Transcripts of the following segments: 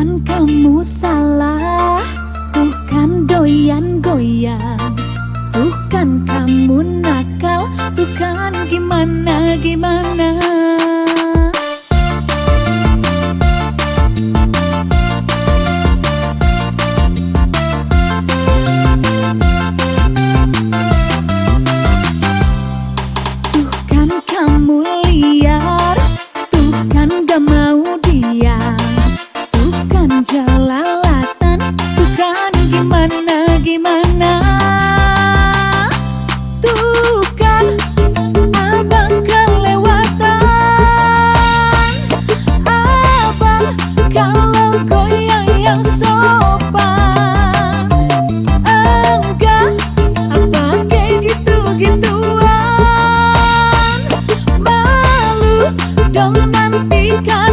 Bukan kamu salah Tuh kan goyang-goyang Tuh kan kamu nakal Tuh kan gimana-gimana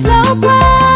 so proud.